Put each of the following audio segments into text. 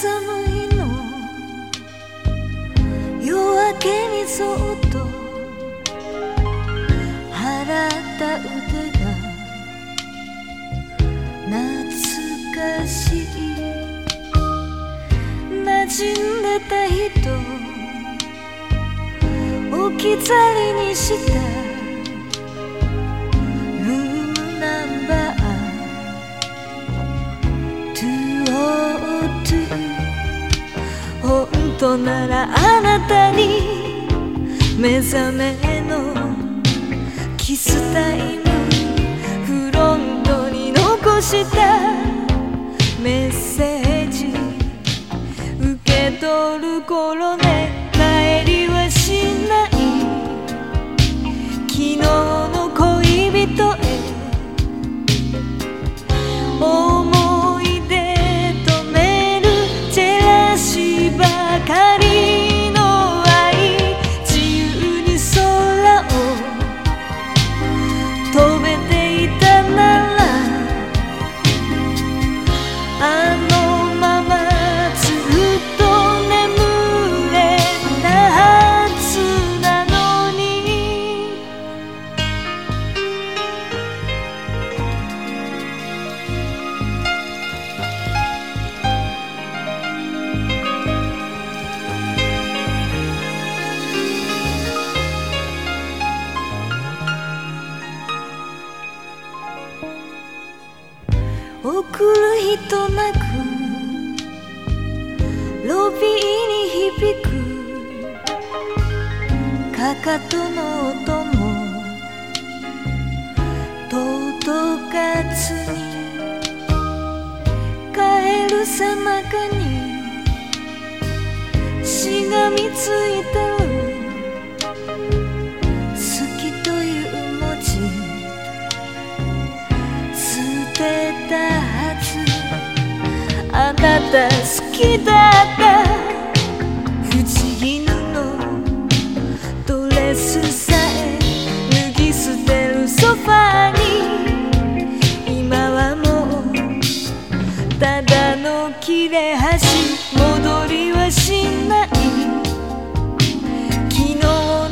寒いの夜明けにそっと払った腕が懐かしい。馴染んでた人。置き去りにした。本当ならあなたに目覚めのキスタイムフロントに残したメッセージ受け取る頃ね。送る人なくロビーに響くかかとの音も届かずに帰る背中にしがみついてるだ好きだった不思議なのドレスさえ脱ぎ捨てるソファに今はもうただの切れ端戻りはしない昨日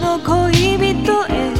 の恋人へ